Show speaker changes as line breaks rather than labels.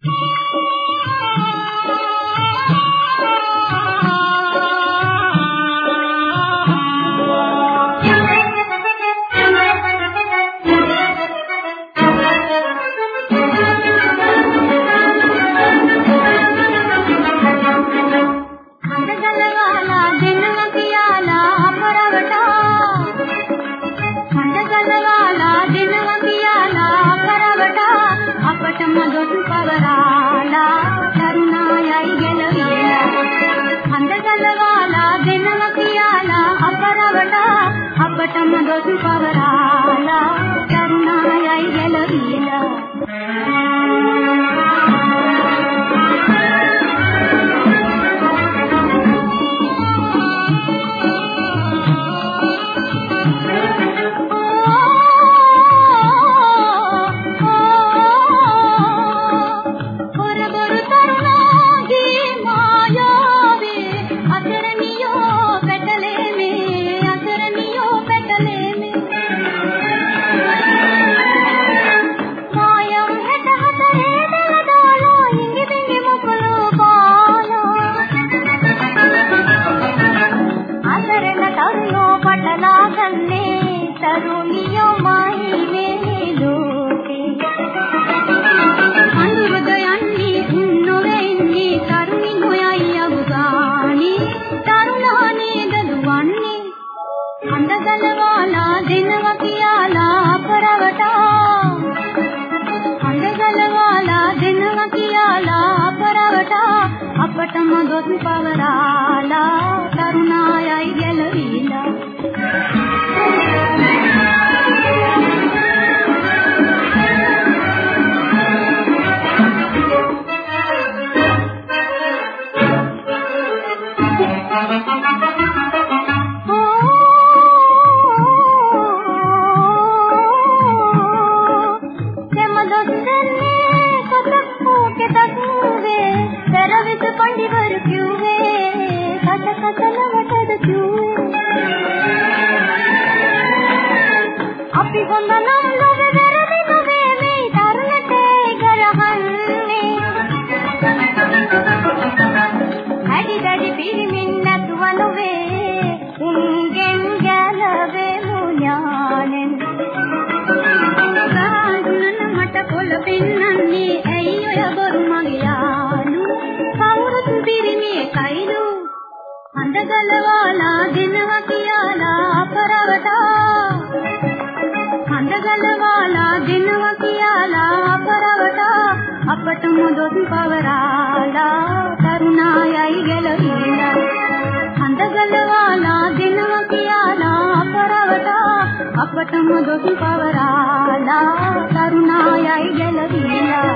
Música ඔබටම දොස් පවරා අපටම දොස් පවරාලා. you. දඩ ගලවාලා දිනවා කියාලා අපරවටා හඳ ගලවාලා දිනවා කියාලා අපරවටා අපට මුදොත් පවරාලා කරුණායයි ගැලවිලා හඳ ගලවාලා දිනවා කියාලා අපරවටා අපට මුදොත් පවරාලා කරුණායයි ගැලවිලා